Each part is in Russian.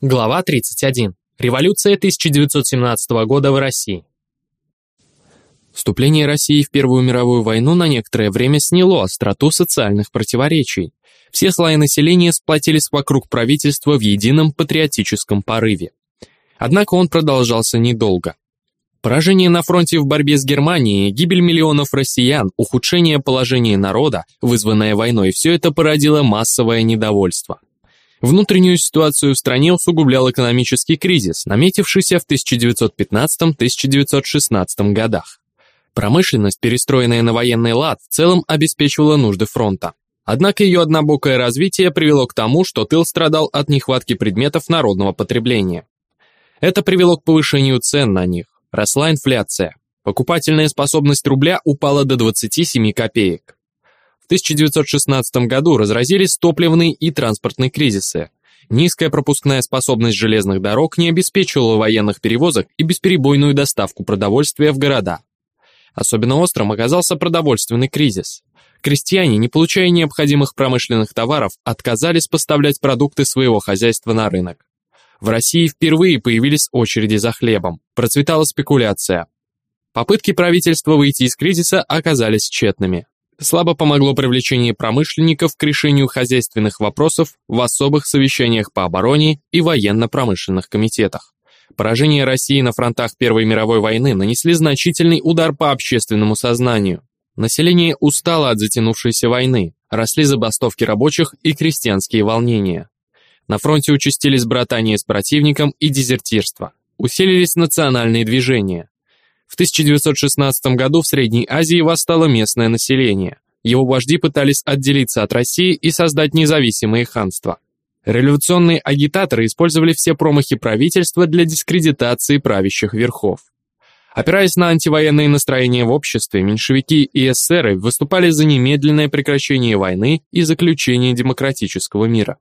Глава 31. Революция 1917 года в России. Вступление России в Первую мировую войну на некоторое время сняло остроту социальных противоречий. Все слои населения сплотились вокруг правительства в едином патриотическом порыве. Однако он продолжался недолго. Поражение на фронте в борьбе с Германией, гибель миллионов россиян, ухудшение положения народа, вызванное войной, все это породило массовое недовольство. Внутреннюю ситуацию в стране усугублял экономический кризис, наметившийся в 1915-1916 годах. Промышленность, перестроенная на военный лад, в целом обеспечивала нужды фронта. Однако ее однобокое развитие привело к тому, что тыл страдал от нехватки предметов народного потребления. Это привело к повышению цен на них. Росла инфляция. Покупательная способность рубля упала до 27 копеек. В 1916 году разразились топливные и транспортные кризисы. Низкая пропускная способность железных дорог не обеспечивала военных перевозок и бесперебойную доставку продовольствия в города. Особенно острым оказался продовольственный кризис. Крестьяне, не получая необходимых промышленных товаров, отказались поставлять продукты своего хозяйства на рынок. В России впервые появились очереди за хлебом, процветала спекуляция. Попытки правительства выйти из кризиса оказались тщетными. Слабо помогло привлечение промышленников к решению хозяйственных вопросов в особых совещаниях по обороне и военно-промышленных комитетах. Поражение России на фронтах Первой мировой войны нанесли значительный удар по общественному сознанию. Население устало от затянувшейся войны, росли забастовки рабочих и крестьянские волнения. На фронте участились братания с противником и дезертирство. Усилились национальные движения. В 1916 году в Средней Азии восстало местное население. Его вожди пытались отделиться от России и создать независимые ханства. Революционные агитаторы использовали все промахи правительства для дискредитации правящих верхов. Опираясь на антивоенные настроения в обществе, меньшевики и эсеры выступали за немедленное прекращение войны и заключение демократического мира.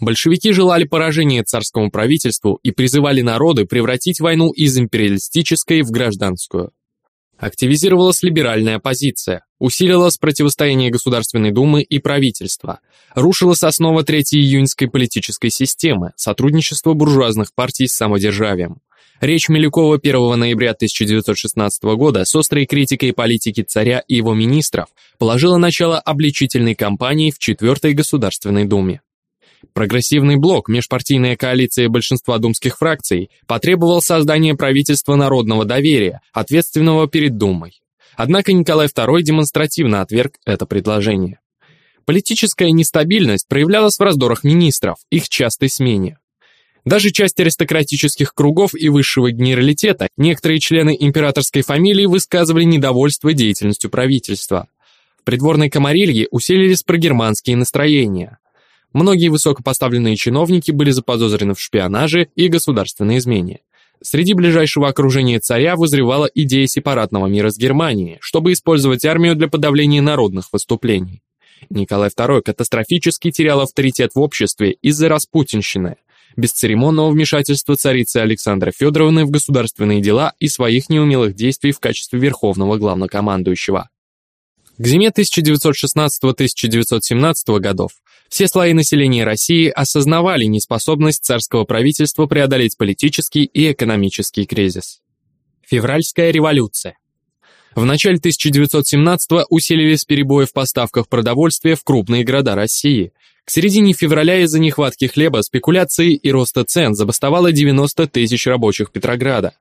Большевики желали поражения царскому правительству и призывали народы превратить войну из империалистической в гражданскую. Активизировалась либеральная оппозиция, усилилось противостояние Государственной Думы и правительства, рушилась основа Третьей июньской политической системы, сотрудничество буржуазных партий с самодержавием. Речь Милюкова 1 ноября 1916 года с острой критикой политики царя и его министров положила начало обличительной кампании в Четвертой Государственной Думе. Прогрессивный блок, межпартийная коалиция большинства думских фракций, потребовал создания правительства народного доверия, ответственного перед Думой. Однако Николай II демонстративно отверг это предложение. Политическая нестабильность проявлялась в раздорах министров, их частой смене. Даже часть аристократических кругов и высшего генералитета, некоторые члены императорской фамилии высказывали недовольство деятельностью правительства. В придворной комарилье усилились прогерманские настроения. Многие высокопоставленные чиновники были заподозрены в шпионаже и государственной измене. Среди ближайшего окружения царя вызревала идея сепаратного мира с Германией, чтобы использовать армию для подавления народных выступлений. Николай II катастрофически терял авторитет в обществе из-за распутинщины, бесцеремонного вмешательства царицы Александры Федоровны в государственные дела и своих неумелых действий в качестве верховного главнокомандующего. К зиме 1916-1917 годов все слои населения России осознавали неспособность царского правительства преодолеть политический и экономический кризис. Февральская революция. В начале 1917-го усилились перебои в поставках продовольствия в крупные города России. К середине февраля из-за нехватки хлеба, спекуляции и роста цен забастовало 90 тысяч рабочих Петрограда.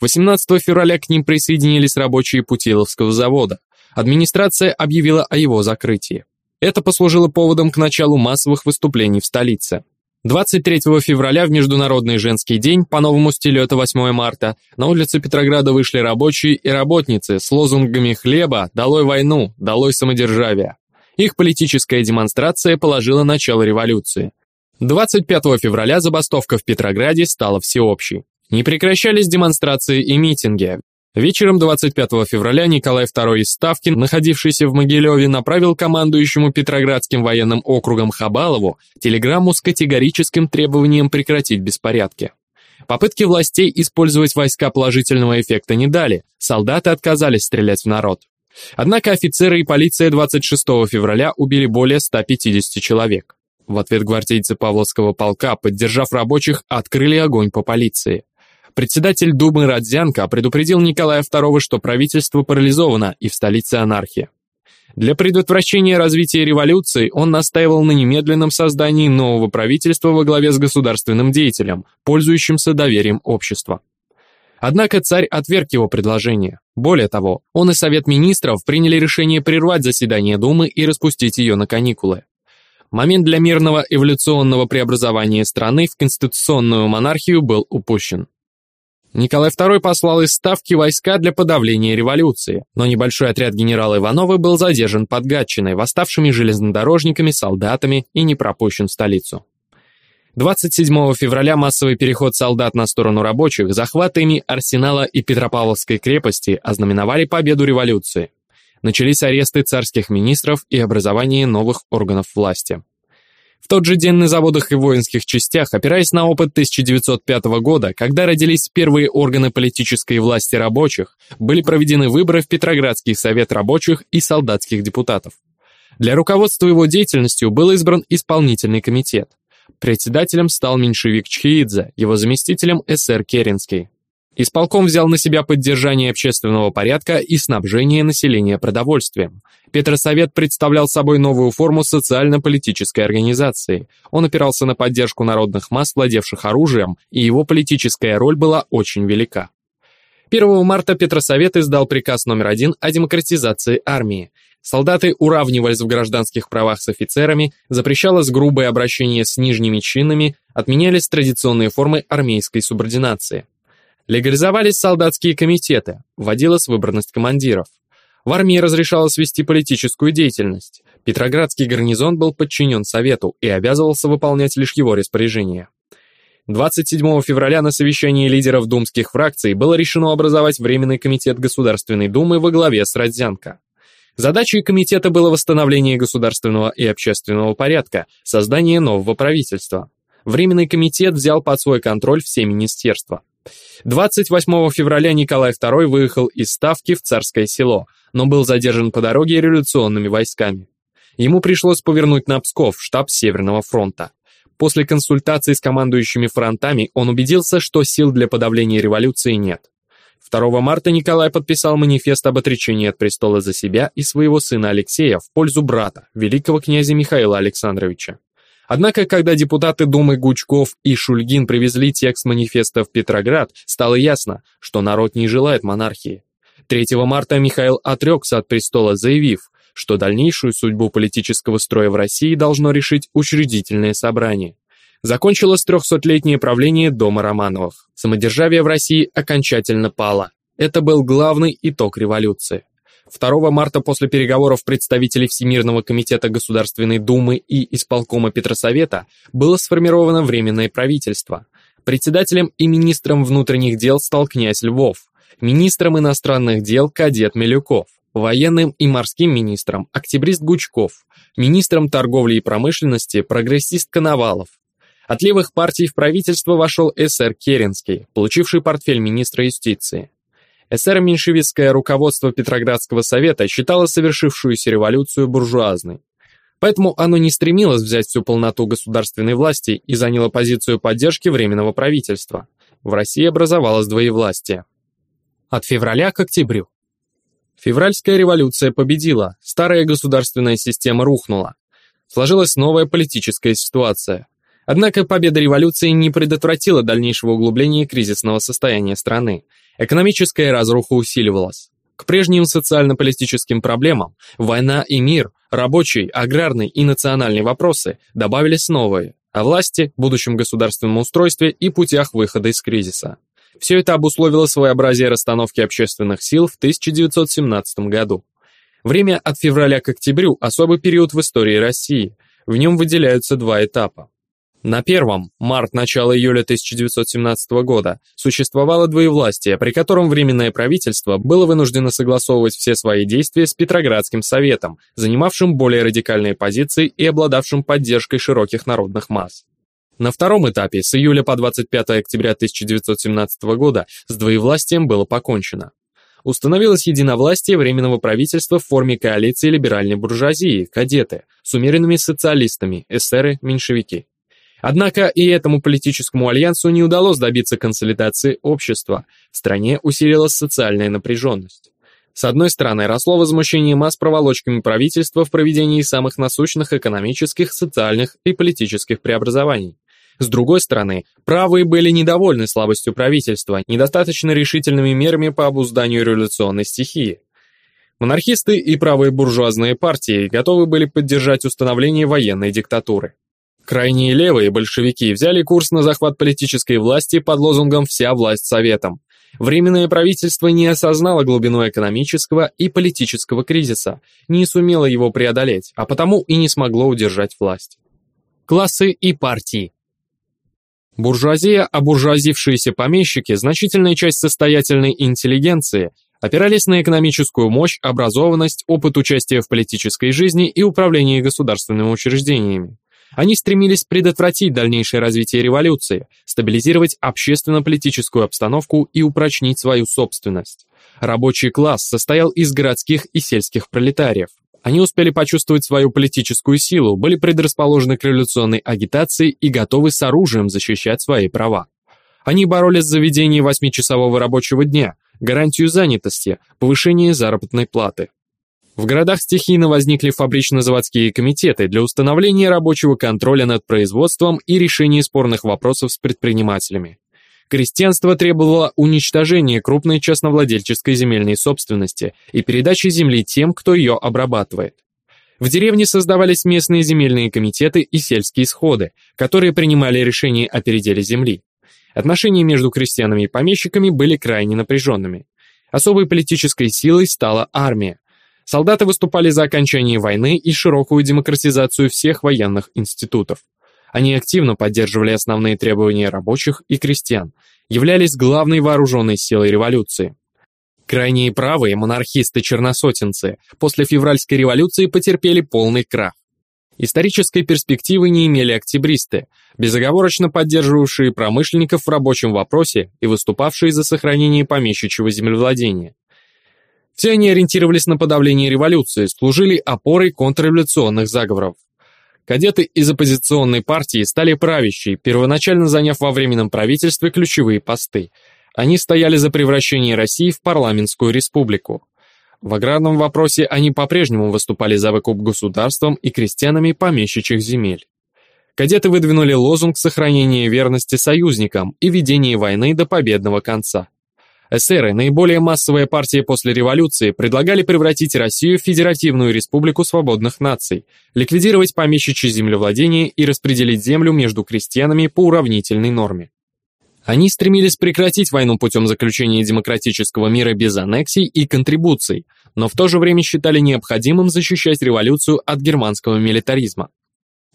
18 февраля к ним присоединились рабочие Путиловского завода. Администрация объявила о его закрытии. Это послужило поводом к началу массовых выступлений в столице. 23 февраля в Международный женский день, по новому стилю это 8 марта, на улице Петрограда вышли рабочие и работницы с лозунгами «Хлеба! Долой войну! Долой самодержавие!». Их политическая демонстрация положила начало революции. 25 февраля забастовка в Петрограде стала всеобщей. Не прекращались демонстрации и митинги. Вечером 25 февраля Николай II из Ставки, находившийся в Могилеве, направил командующему Петроградским военным округом Хабалову телеграмму с категорическим требованием прекратить беспорядки. Попытки властей использовать войска положительного эффекта не дали, солдаты отказались стрелять в народ. Однако офицеры и полиция 26 февраля убили более 150 человек. В ответ гвардейцы Павловского полка, поддержав рабочих, открыли огонь по полиции. Председатель Думы Радзянко предупредил Николая II, что правительство парализовано и в столице анархия. Для предотвращения развития революции он настаивал на немедленном создании нового правительства во главе с государственным деятелем, пользующимся доверием общества. Однако царь отверг его предложение. Более того, он и Совет министров приняли решение прервать заседание Думы и распустить ее на каникулы. Момент для мирного эволюционного преобразования страны в конституционную монархию был упущен. Николай II послал из Ставки войска для подавления революции, но небольшой отряд генерала Иванова был задержан под Гатчиной восставшими железнодорожниками, солдатами и не пропущен в столицу. 27 февраля массовый переход солдат на сторону рабочих, захват ими Арсенала и Петропавловской крепости ознаменовали победу революции. Начались аресты царских министров и образование новых органов власти. В тот же день на заводах и воинских частях, опираясь на опыт 1905 года, когда родились первые органы политической власти рабочих, были проведены выборы в Петроградский совет рабочих и солдатских депутатов. Для руководства его деятельностью был избран исполнительный комитет. Председателем стал меньшевик Чхиидзе, его заместителем эсэр Керенский. Исполком взял на себя поддержание общественного порядка и снабжение населения продовольствием. Петросовет представлял собой новую форму социально-политической организации. Он опирался на поддержку народных масс, владевших оружием, и его политическая роль была очень велика. 1 марта Петросовет издал приказ номер один о демократизации армии. Солдаты уравнивались в гражданских правах с офицерами, запрещалось грубое обращение с нижними чинами, отменялись традиционные формы армейской субординации. Легализовались солдатские комитеты, вводилась выборность командиров. В армии разрешалось вести политическую деятельность. Петроградский гарнизон был подчинен Совету и обязывался выполнять лишь его распоряжения. 27 февраля на совещании лидеров думских фракций было решено образовать Временный комитет Государственной Думы во главе с Родзянко. Задачей комитета было восстановление государственного и общественного порядка, создание нового правительства. Временный комитет взял под свой контроль все министерства. 28 февраля Николай II выехал из Ставки в Царское село, но был задержан по дороге революционными войсками. Ему пришлось повернуть на Псков, штаб Северного фронта. После консультаций с командующими фронтами он убедился, что сил для подавления революции нет. 2 марта Николай подписал манифест об отречении от престола за себя и своего сына Алексея в пользу брата, великого князя Михаила Александровича. Однако, когда депутаты Думы Гучков и Шульгин привезли текст манифеста в Петроград, стало ясно, что народ не желает монархии. 3 марта Михаил отрекся от престола, заявив, что дальнейшую судьбу политического строя в России должно решить учредительное собрание. Закончилось трехсотлетнее правление Дома Романовых. Самодержавие в России окончательно пало. Это был главный итог революции. 2 марта после переговоров представителей Всемирного комитета Государственной Думы и исполкома Петросовета было сформировано Временное правительство. Председателем и министром внутренних дел стал князь Львов, министром иностранных дел кадет Милюков, военным и морским министром октябрист Гучков, министром торговли и промышленности прогрессист Коновалов. От левых партий в правительство вошел эсэр Керенский, получивший портфель министра юстиции. Эсеро-меньшевистское руководство Петроградского совета считало совершившуюся революцию буржуазной. Поэтому оно не стремилось взять всю полноту государственной власти и заняло позицию поддержки Временного правительства. В России образовалось двоевластие. От февраля к октябрю. Февральская революция победила, старая государственная система рухнула. Сложилась новая политическая ситуация. Однако победа революции не предотвратила дальнейшего углубления кризисного состояния страны. Экономическая разруха усиливалась. К прежним социально-политическим проблемам – война и мир, рабочий, аграрный и национальные вопросы – добавились новые – о власти, будущем государственном устройстве и путях выхода из кризиса. Все это обусловило своеобразие расстановки общественных сил в 1917 году. Время от февраля к октябрю – особый период в истории России. В нем выделяются два этапа. На первом, март-начало июля 1917 года, существовало двоевластие, при котором Временное правительство было вынуждено согласовывать все свои действия с Петроградским советом, занимавшим более радикальные позиции и обладавшим поддержкой широких народных масс. На втором этапе, с июля по 25 октября 1917 года, с двоевластием было покончено. установилось единовластие Временного правительства в форме коалиции либеральной буржуазии, кадеты, с умеренными социалистами, эсеры, меньшевики. Однако и этому политическому альянсу не удалось добиться консолидации общества, в стране усилилась социальная напряженность. С одной стороны, росло возмущение масс проволочками правительства в проведении самых насущных экономических, социальных и политических преобразований. С другой стороны, правые были недовольны слабостью правительства, недостаточно решительными мерами по обузданию революционной стихии. Монархисты и правые буржуазные партии готовы были поддержать установление военной диктатуры. Крайние левые большевики взяли курс на захват политической власти под лозунгом «Вся власть советом». Временное правительство не осознало глубину экономического и политического кризиса, не сумело его преодолеть, а потому и не смогло удержать власть. Классы и партии Буржуазия, обуржуазившиеся помещики, значительная часть состоятельной интеллигенции опирались на экономическую мощь, образованность, опыт участия в политической жизни и управлении государственными учреждениями. Они стремились предотвратить дальнейшее развитие революции, стабилизировать общественно-политическую обстановку и упрочнить свою собственность. Рабочий класс состоял из городских и сельских пролетариев. Они успели почувствовать свою политическую силу, были предрасположены к революционной агитации и готовы с оружием защищать свои права. Они боролись за введение восьмичасового рабочего дня, гарантию занятости, повышение заработной платы. В городах стихийно возникли фабрично-заводские комитеты для установления рабочего контроля над производством и решения спорных вопросов с предпринимателями. Крестьянство требовало уничтожения крупной частновладельческой земельной собственности и передачи земли тем, кто ее обрабатывает. В деревне создавались местные земельные комитеты и сельские сходы, которые принимали решения о переделе земли. Отношения между крестьянами и помещиками были крайне напряженными. Особой политической силой стала армия. Солдаты выступали за окончание войны и широкую демократизацию всех военных институтов. Они активно поддерживали основные требования рабочих и крестьян, являлись главной вооруженной силой революции. Крайние правые монархисты-черносотенцы после февральской революции потерпели полный крах. Исторической перспективы не имели октябристы, безоговорочно поддерживавшие промышленников в рабочем вопросе и выступавшие за сохранение помещичьего землевладения. Все они ориентировались на подавление революции, служили опорой контрреволюционных заговоров. Кадеты из оппозиционной партии стали правящей, первоначально заняв во временном правительстве ключевые посты. Они стояли за превращение России в парламентскую республику. В аграрном вопросе они по-прежнему выступали за выкуп государством и крестьянами помещичьих земель. Кадеты выдвинули лозунг сохранения верности союзникам и ведения войны до победного конца. Эсеры, наиболее массовая партия после революции, предлагали превратить Россию в Федеративную Республику Свободных Наций, ликвидировать помещичье землевладение и распределить землю между крестьянами по уравнительной норме. Они стремились прекратить войну путем заключения демократического мира без аннексий и контрибуций, но в то же время считали необходимым защищать революцию от германского милитаризма.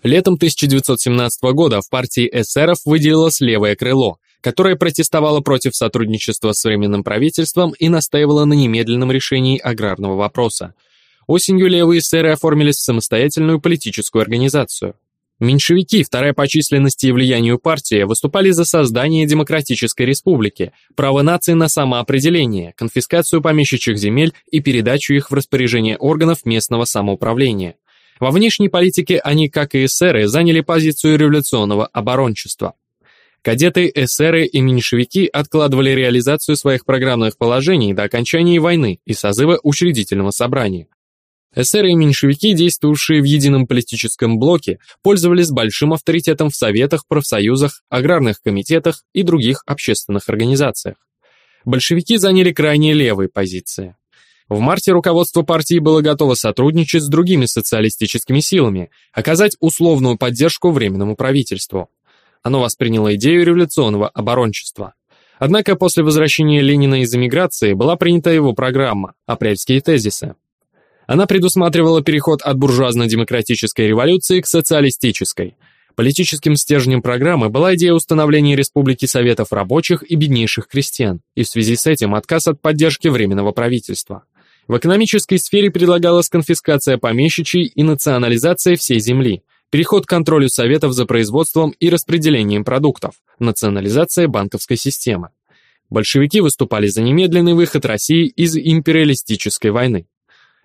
Летом 1917 года в партии эсеров выделилось левое крыло, которая протестовала против сотрудничества с Временным правительством и настаивала на немедленном решении аграрного вопроса. Осенью левые эсеры оформились в самостоятельную политическую организацию. Меньшевики, вторая по численности и влиянию партия, выступали за создание демократической республики, право нации на самоопределение, конфискацию помещичьих земель и передачу их в распоряжение органов местного самоуправления. Во внешней политике они, как и эсеры, заняли позицию революционного оборончества. Кадеты, эсеры и меньшевики откладывали реализацию своих программных положений до окончания войны и созыва учредительного собрания. Эсеры и меньшевики, действовавшие в едином политическом блоке, пользовались большим авторитетом в советах, профсоюзах, аграрных комитетах и других общественных организациях. Большевики заняли крайне левые позиции. В марте руководство партии было готово сотрудничать с другими социалистическими силами, оказать условную поддержку Временному правительству. Оно восприняло идею революционного оборончества. Однако после возвращения Ленина из эмиграции была принята его программа «Апрельские тезисы». Она предусматривала переход от буржуазно-демократической революции к социалистической. Политическим стержнем программы была идея установления Республики Советов рабочих и беднейших крестьян, и в связи с этим отказ от поддержки Временного правительства. В экономической сфере предлагалась конфискация помещичьей и национализация всей земли, переход к контролю советов за производством и распределением продуктов, национализация банковской системы. Большевики выступали за немедленный выход России из империалистической войны.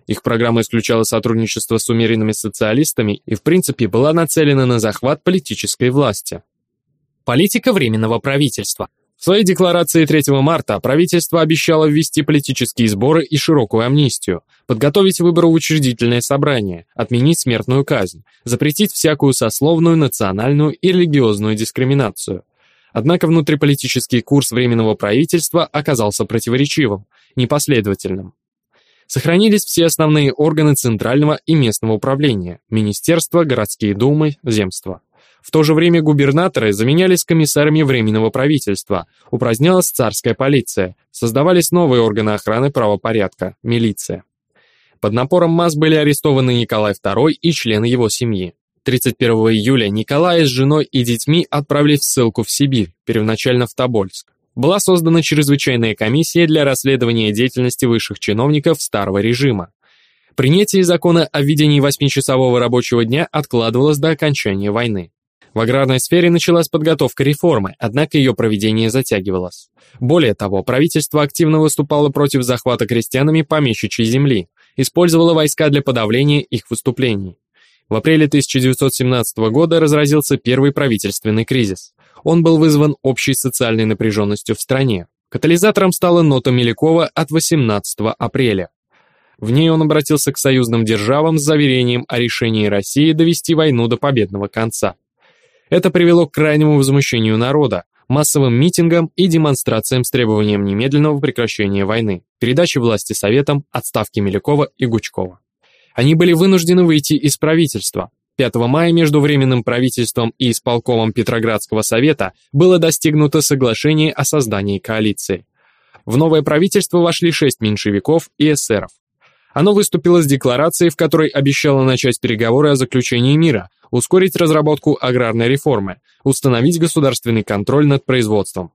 Их программа исключала сотрудничество с умеренными социалистами и, в принципе, была нацелена на захват политической власти. Политика Временного правительства. В своей декларации 3 марта правительство обещало ввести политические сборы и широкую амнистию, подготовить выборы учредительное собрание, отменить смертную казнь, запретить всякую сословную, национальную и религиозную дискриминацию. Однако внутриполитический курс Временного правительства оказался противоречивым, непоследовательным. Сохранились все основные органы центрального и местного управления – министерства, городские думы, земства. В то же время губернаторы заменялись комиссарами Временного правительства, упразднялась царская полиция, создавались новые органы охраны правопорядка – милиция. Под напором масс были арестованы Николай II и члены его семьи. 31 июля Николая с женой и детьми отправили в ссылку в Сибирь, первоначально в Тобольск была создана чрезвычайная комиссия для расследования деятельности высших чиновников старого режима. Принятие закона о введении восьмичасового рабочего дня откладывалось до окончания войны. В аграрной сфере началась подготовка реформы, однако ее проведение затягивалось. Более того, правительство активно выступало против захвата крестьянами помещичьей земли, использовало войска для подавления их выступлений. В апреле 1917 года разразился первый правительственный кризис. Он был вызван общей социальной напряженностью в стране. Катализатором стала нота Милякова от 18 апреля. В ней он обратился к союзным державам с заверением о решении России довести войну до победного конца. Это привело к крайнему возмущению народа, массовым митингам и демонстрациям с требованием немедленного прекращения войны, передачи власти Советам, отставки Милякова и Гучкова. Они были вынуждены выйти из правительства, 5 мая между Временным правительством и исполкомом Петроградского совета было достигнуто соглашение о создании коалиции. В новое правительство вошли шесть меньшевиков и эсеров. Оно выступило с декларацией, в которой обещало начать переговоры о заключении мира, ускорить разработку аграрной реформы, установить государственный контроль над производством.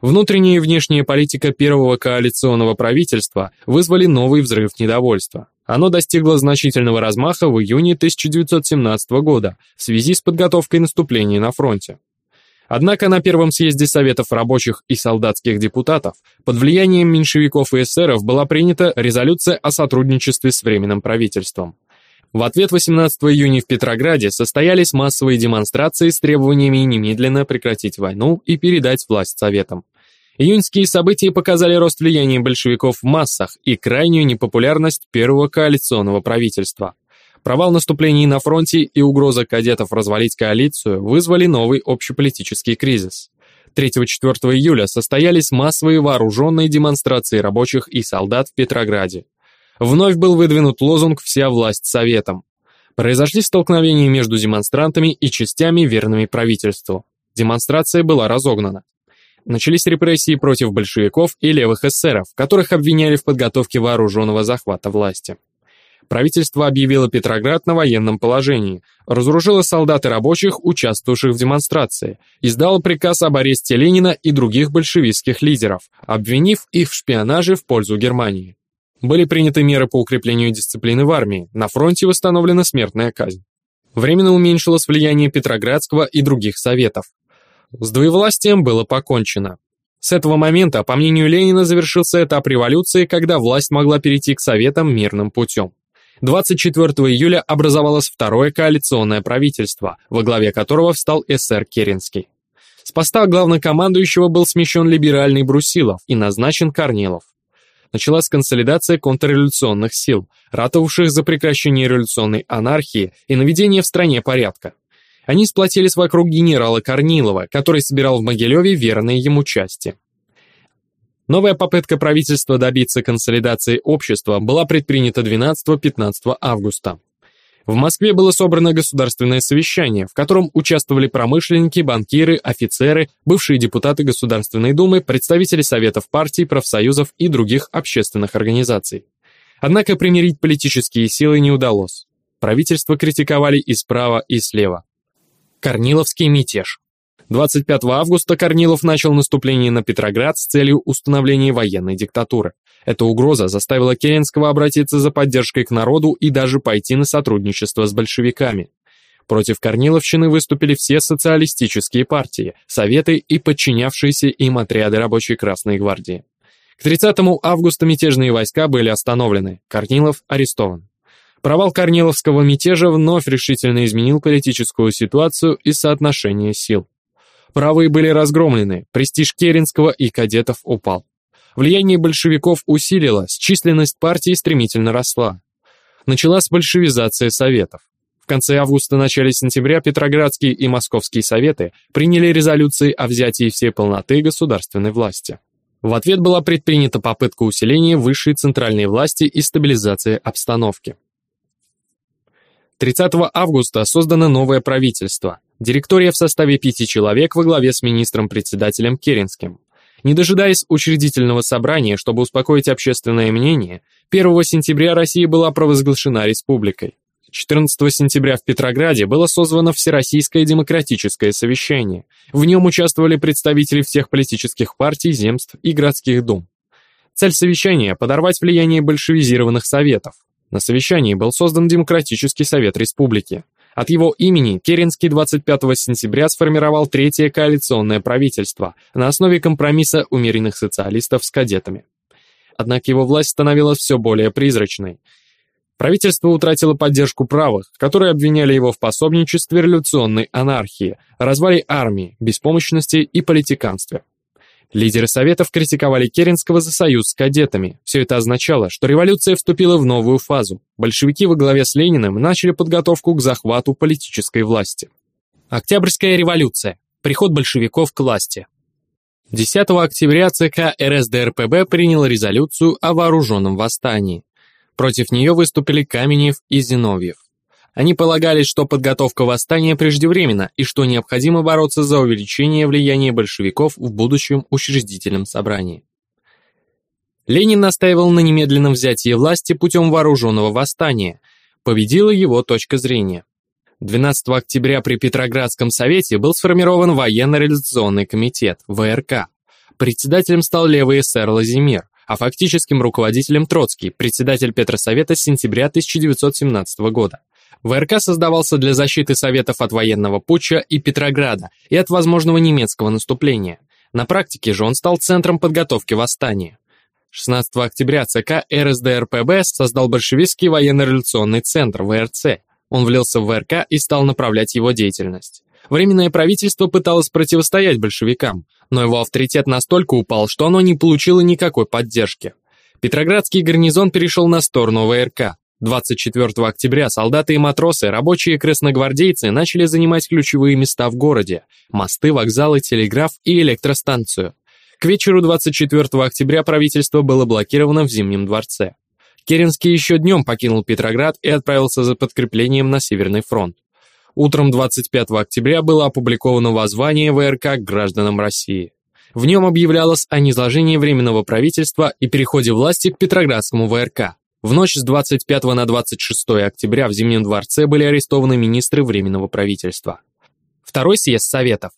Внутренняя и внешняя политика первого коалиционного правительства вызвали новый взрыв недовольства. Оно достигло значительного размаха в июне 1917 года в связи с подготовкой наступления на фронте. Однако на первом съезде Советов рабочих и солдатских депутатов под влиянием меньшевиков и эсеров была принята резолюция о сотрудничестве с Временным правительством. В ответ 18 июня в Петрограде состоялись массовые демонстрации с требованиями немедленно прекратить войну и передать власть Советам. Июньские события показали рост влияния большевиков в массах и крайнюю непопулярность первого коалиционного правительства. Провал наступлений на фронте и угроза кадетов развалить коалицию вызвали новый общеполитический кризис. 3-4 июля состоялись массовые вооруженные демонстрации рабочих и солдат в Петрограде. Вновь был выдвинут лозунг «Вся власть Советам». Произошли столкновения между демонстрантами и частями, верными правительству. Демонстрация была разогнана начались репрессии против большевиков и левых эсеров, которых обвиняли в подготовке вооруженного захвата власти. Правительство объявило Петроград на военном положении, разоружило солдат и рабочих, участвовавших в демонстрации, издало приказ об аресте Ленина и других большевистских лидеров, обвинив их в шпионаже в пользу Германии. Были приняты меры по укреплению дисциплины в армии, на фронте восстановлена смертная казнь. Временно уменьшилось влияние Петроградского и других советов. С двоевластием было покончено. С этого момента, по мнению Ленина, завершился этап революции, когда власть могла перейти к Советам мирным путем. 24 июля образовалось второе коалиционное правительство, во главе которого встал СР Керенский. С поста главнокомандующего был смещен либеральный Брусилов и назначен Корнилов. Началась консолидация контрреволюционных сил, ратовавших за прекращение революционной анархии и наведение в стране порядка. Они сплотились вокруг генерала Корнилова, который собирал в Могилеве верные ему части. Новая попытка правительства добиться консолидации общества была предпринята 12-15 августа. В Москве было собрано государственное совещание, в котором участвовали промышленники, банкиры, офицеры, бывшие депутаты Государственной Думы, представители советов партий, профсоюзов и других общественных организаций. Однако примирить политические силы не удалось. Правительство критиковали и справа, и слева. Корниловский мятеж. 25 августа Корнилов начал наступление на Петроград с целью установления военной диктатуры. Эта угроза заставила Керенского обратиться за поддержкой к народу и даже пойти на сотрудничество с большевиками. Против Корниловщины выступили все социалистические партии, советы и подчинявшиеся им отряды рабочей Красной гвардии. К 30 августа мятежные войска были остановлены, Корнилов арестован. Провал Корниловского мятежа вновь решительно изменил политическую ситуацию и соотношение сил. Правые были разгромлены, престиж Керенского и кадетов упал. Влияние большевиков усилилось, численность партии стремительно росла. Началась большевизация советов. В конце августа-начале сентября Петроградские и Московские советы приняли резолюции о взятии всей полноты государственной власти. В ответ была предпринята попытка усиления высшей центральной власти и стабилизации обстановки. 30 августа создано новое правительство. Директория в составе пяти человек во главе с министром-председателем Керенским. Не дожидаясь учредительного собрания, чтобы успокоить общественное мнение, 1 сентября Россия была провозглашена республикой. 14 сентября в Петрограде было созвано Всероссийское демократическое совещание. В нем участвовали представители всех политических партий, земств и городских дум. Цель совещания – подорвать влияние большевизированных советов. На совещании был создан Демократический совет республики. От его имени Керенский 25 сентября сформировал третье коалиционное правительство на основе компромисса умеренных социалистов с кадетами. Однако его власть становилась все более призрачной. Правительство утратило поддержку правых, которые обвиняли его в пособничестве революционной анархии, развале армии, беспомощности и политиканстве. Лидеры Советов критиковали Керенского за союз с кадетами. Все это означало, что революция вступила в новую фазу. Большевики во главе с Лениным начали подготовку к захвату политической власти. Октябрьская революция. Приход большевиков к власти. 10 октября ЦК РСДРПБ принял резолюцию о вооруженном восстании. Против нее выступили Каменев и Зиновьев. Они полагали, что подготовка восстания преждевременна и что необходимо бороться за увеличение влияния большевиков в будущем учредительном собрании. Ленин настаивал на немедленном взятии власти путем вооруженного восстания. Победила его точка зрения. 12 октября при Петроградском совете был сформирован военно-реализационный комитет, ВРК. Председателем стал левый эсер Лазимир а фактическим руководителем Троцкий, председатель Петросовета с сентября 1917 года. ВРК создавался для защиты Советов от военного путча и Петрограда и от возможного немецкого наступления. На практике же он стал центром подготовки восстания. 16 октября ЦК РСДРПБ создал большевистский военно-революционный центр ВРЦ. Он влился в ВРК и стал направлять его деятельность. Временное правительство пыталось противостоять большевикам, но его авторитет настолько упал, что оно не получило никакой поддержки. Петроградский гарнизон перешел на сторону ВРК. 24 октября солдаты и матросы, рабочие и красногвардейцы начали занимать ключевые места в городе – мосты, вокзалы, телеграф и электростанцию. К вечеру 24 октября правительство было блокировано в Зимнем дворце. Керенский еще днем покинул Петроград и отправился за подкреплением на Северный фронт. Утром 25 октября было опубликовано воззвание ВРК к гражданам России. В нем объявлялось о низложении Временного правительства и переходе власти к Петроградскому ВРК. В ночь с 25 на 26 октября в Зимнем дворце были арестованы министры Временного правительства. Второй съезд Советов.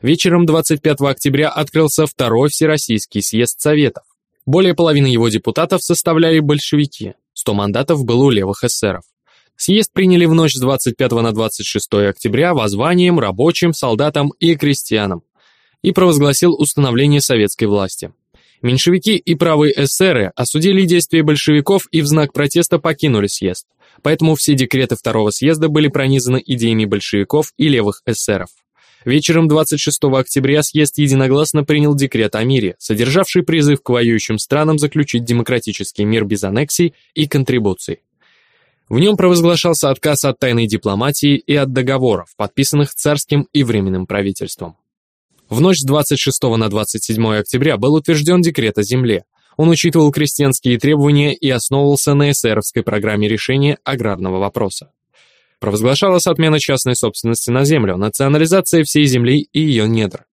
Вечером 25 октября открылся Второй Всероссийский съезд Советов. Более половины его депутатов составляли большевики, 100 мандатов было у левых эсеров. Съезд приняли в ночь с 25 на 26 октября воззванием рабочим, солдатам и крестьянам и провозгласил установление советской власти. Меньшевики и правые эсеры осудили действия большевиков и в знак протеста покинули съезд, поэтому все декреты второго съезда были пронизаны идеями большевиков и левых эсеров. Вечером 26 октября съезд единогласно принял декрет о мире, содержавший призыв к воюющим странам заключить демократический мир без аннексий и контрибуций. В нем провозглашался отказ от тайной дипломатии и от договоров, подписанных царским и временным правительством. В ночь с 26 на 27 октября был утвержден декрет о земле. Он учитывал крестьянские требования и основывался на эсеровской программе решения аграрного вопроса. Провозглашалась отмена частной собственности на землю, национализация всей земли и ее недр.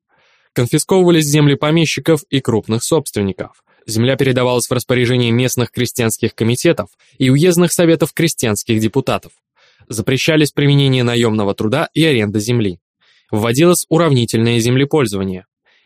Конфисковывались земли помещиков и крупных собственников. Земля передавалась в распоряжение местных крестьянских комитетов и уездных советов крестьянских депутатов. Запрещались применение наемного труда и аренда земли. Вводилось уравнительное землепользование.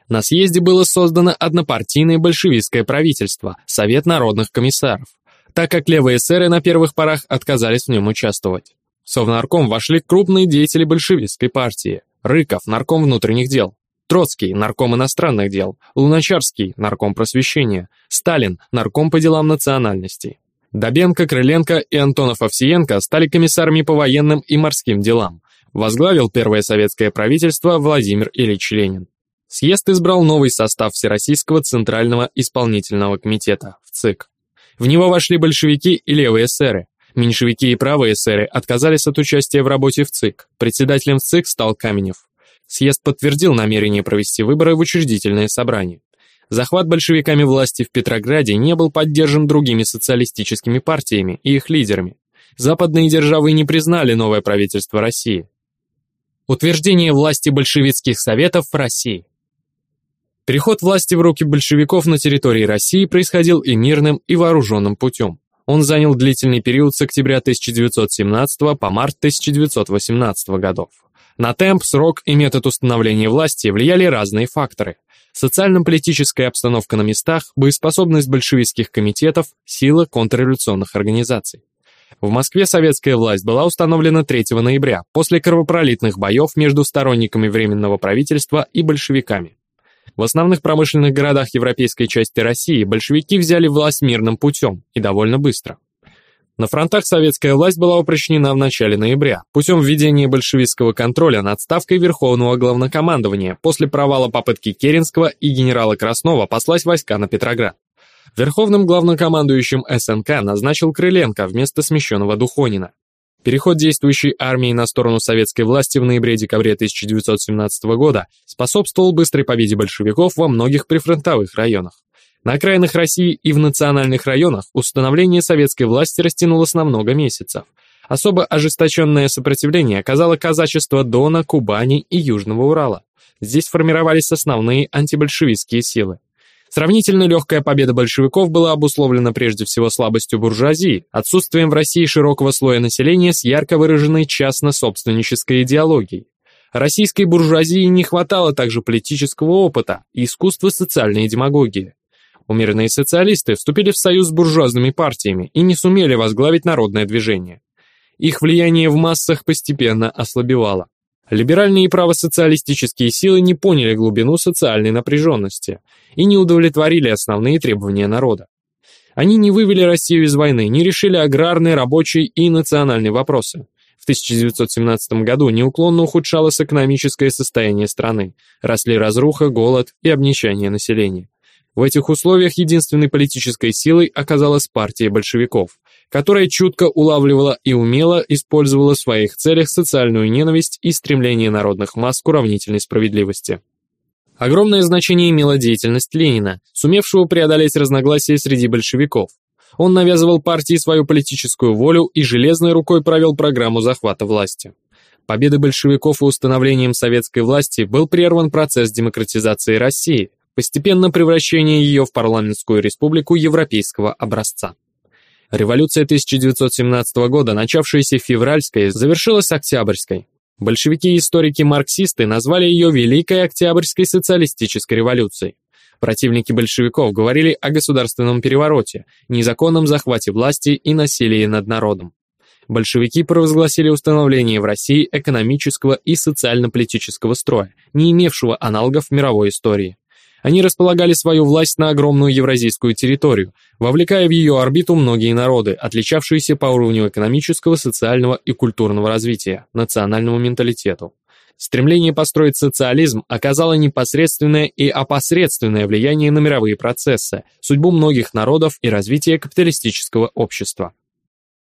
На съезде было создано однопартийное большевистское правительство, Совет народных комиссаров, так как левые эсеры на первых порах отказались в нем участвовать. В Совнарком вошли крупные деятели большевистской партии. Рыков, нарком внутренних дел. Троцкий, нарком иностранных дел. Луначарский, нарком просвещения. Сталин, нарком по делам национальностей. Добенко, Крыленко и Антонов-Овсиенко стали комиссарами по военным и морским делам. Возглавил первое советское правительство Владимир Ильич Ленин. Съезд избрал новый состав Всероссийского Центрального исполнительного комитета, ВЦИК. В него вошли большевики и левые эсеры. Меньшевики и правые эсеры отказались от участия в работе в ЦИК. Председателем ЦИК стал Каменев. Съезд подтвердил намерение провести выборы в учредительное собрание. Захват большевиками власти в Петрограде не был поддержан другими социалистическими партиями и их лидерами. Западные державы не признали новое правительство России. Утверждение власти большевистских советов в России. Переход власти в руки большевиков на территории России происходил и мирным, и вооруженным путем. Он занял длительный период с октября 1917 по март 1918 годов. На темп, срок и метод установления власти влияли разные факторы. Социально-политическая обстановка на местах, боеспособность большевистских комитетов, сила контрреволюционных организаций. В Москве советская власть была установлена 3 ноября, после кровопролитных боев между сторонниками Временного правительства и большевиками. В основных промышленных городах европейской части России большевики взяли власть мирным путем и довольно быстро. На фронтах советская власть была упрочнена в начале ноября путем введения большевистского контроля над ставкой Верховного Главнокомандования после провала попытки Керенского и генерала Краснова послать войска на Петроград. Верховным главнокомандующим СНК назначил Крыленко вместо смещенного Духонина. Переход действующей армии на сторону советской власти в ноябре-декабре 1917 года способствовал быстрой победе большевиков во многих прифронтовых районах. На окраинах России и в национальных районах установление советской власти растянулось на много месяцев. Особо ожесточенное сопротивление оказало казачество Дона, Кубани и Южного Урала. Здесь формировались основные антибольшевистские силы. Сравнительно легкая победа большевиков была обусловлена прежде всего слабостью буржуазии, отсутствием в России широкого слоя населения с ярко выраженной частно-собственнической идеологией. Российской буржуазии не хватало также политического опыта и искусства социальной демагогии. Умеренные социалисты вступили в союз с буржуазными партиями и не сумели возглавить народное движение. Их влияние в массах постепенно ослабевало. Либеральные и правосоциалистические силы не поняли глубину социальной напряженности и не удовлетворили основные требования народа. Они не вывели Россию из войны, не решили аграрные, рабочие и национальные вопросы. В 1917 году неуклонно ухудшалось экономическое состояние страны, росли разруха, голод и обнищание населения. В этих условиях единственной политической силой оказалась партия большевиков, которая чутко улавливала и умело использовала в своих целях социальную ненависть и стремление народных масс к уравнительной справедливости. Огромное значение имела деятельность Ленина, сумевшего преодолеть разногласия среди большевиков. Он навязывал партии свою политическую волю и железной рукой провел программу захвата власти. Победой большевиков и установлением советской власти был прерван процесс демократизации России, постепенно превращение ее в парламентскую республику европейского образца. Революция 1917 года, начавшаяся февральской, завершилась октябрьской. Большевики и историки-марксисты назвали ее Великой Октябрьской социалистической революцией. Противники большевиков говорили о государственном перевороте, незаконном захвате власти и насилии над народом. Большевики провозгласили установление в России экономического и социально-политического строя, не имевшего аналогов в мировой истории. Они располагали свою власть на огромную евразийскую территорию, вовлекая в ее орбиту многие народы, отличавшиеся по уровню экономического, социального и культурного развития, национальному менталитету. Стремление построить социализм оказало непосредственное и опосредственное влияние на мировые процессы, судьбу многих народов и развитие капиталистического общества.